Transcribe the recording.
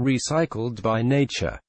recycled by nature.